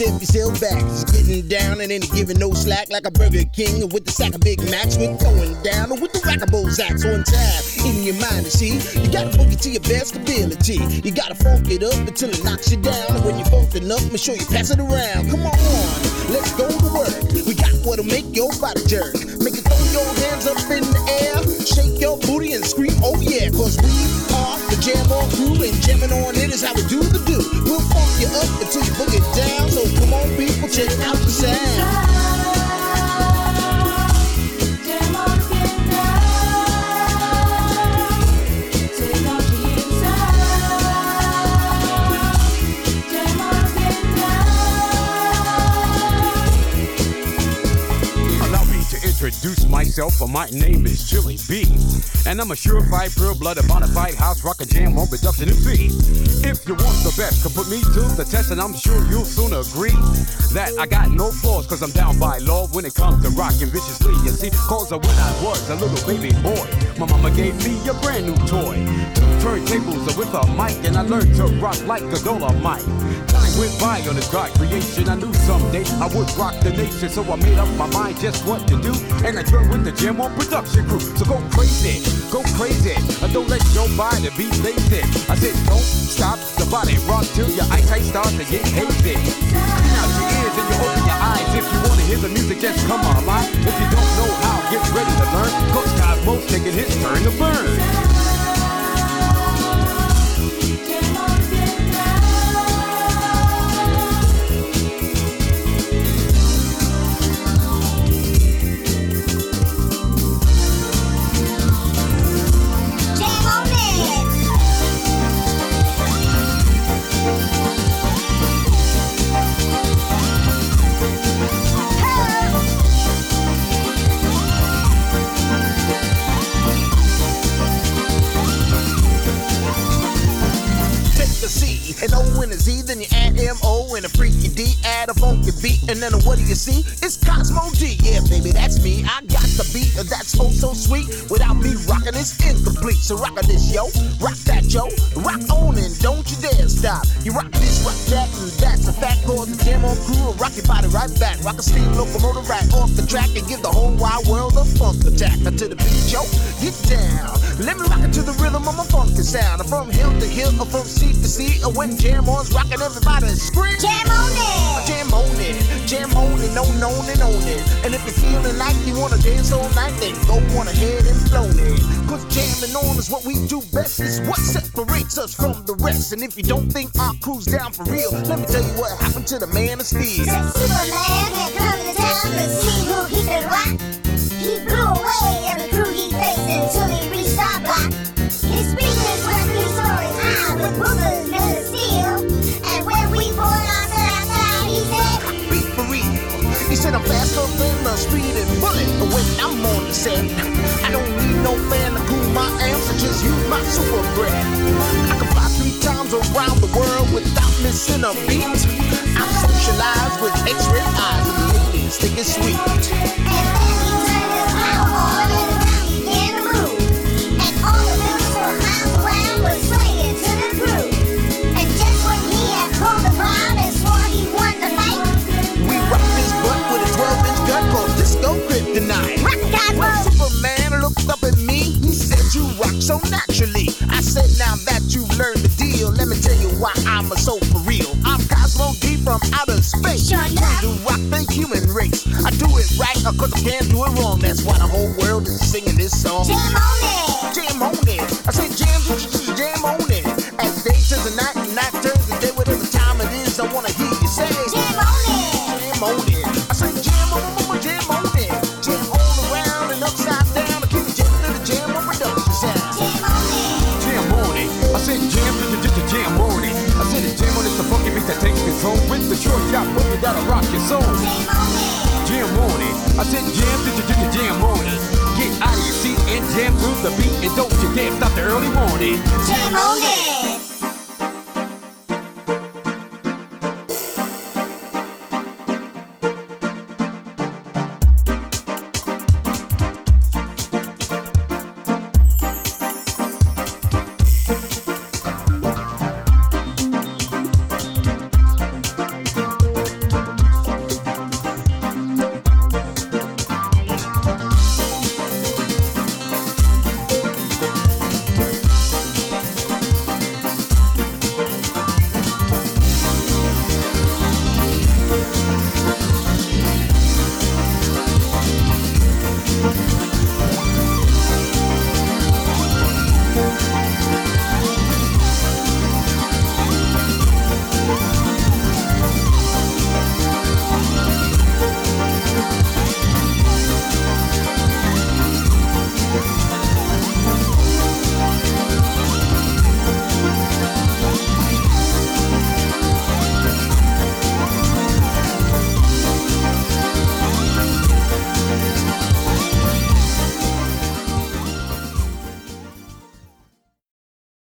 back. He's getting down and ain't giving no slack like a Burger King with the sack of Big Macs. We're going down with the Rockables axe on time. In your mind, you see, you gotta funk it to your best ability. You gotta funk it up until it knocks you down. And when you're funked enough, make sure you pass it around. Come on, let's go to work. We got what'll make your body jerk. Make it throw your hands up in the air, shake your booty and scream, oh yeah, cause we are the Jam On crew and jamming on it is how we do the do. We'll funk you up until you book it on, people, check out introduce myself, for my name is Chilly B. And I'm a surefire, pure blooded, bonafide house rockin' jam on production and fee. If you want the best, can put me to the test, and I'm sure you'll soon agree that I got no flaws, cause I'm down by law when it comes to rockin' viciously. You see, cause of when I was a little baby boy, my mama gave me a brand new toy. Turntables with a mic, and I learned to rock like a Dolomite. Time went by on this God creation. I knew someday I would rock the nation, so I made up my mind just what to do. And I joined with the Jam on production crew. So go crazy, go crazy. Uh, Don't let your body be lazy. I said, don't stop the body rock till your eyesight starts to get hazy. Clean out your ears and you open your eyes. If you wanna hear the music, just come online. If you don't know how, get ready to learn. Coach M-O and a freaky D, add a funky beat, and then what do you see? It's Cosmo D, yeah, baby, that's me. I got the beat, and that's oh so sweet. Without me rocking, it's incomplete. So rock this, yo, rock that, yo, rock on and don't you dare stop. You rock this, rock that, and that's a fact. Cause the Jam On crew will rock your body right back. Rock a steam locomotive right off the track and give the whole wide world a funk attack. Now to the beat, yo, get down. Let me rock it to the rhythm of my funky sound. From hill to hill, or from sea to sea, when Jam On's rocking, everybody Jam on it! Jam on it, jam on it, on, on and on it. And if you're feeling like you wanna dance all night, then go on ahead and flow it. Cause jamming on is what we do best, it's what separates us from the rest. And if you don't think our crew's down for real, let me tell you what happened to the man of steel. Superman had come to town to see who he could rock. Set, I don't need no fan to cool my just use my super breath. I can fly three times around the world without missing a beat. I socialize with X-ray eyes and ladies think it's sweet. From outer space. Sure enough. To rock the human race. I do it right, uh, cause I can't do it wrong. That's why the whole world is singing this song. Jam on it! Jam on it. I said, Jam, jam on it. As day turns to night, and night turns to day, whatever time it is, I wanna hear you say. On! Jam on it. I said jam, just, just a jam on it. Get out of your seat and jam through the beat, and don't you dare stop the early morning. Jam on it!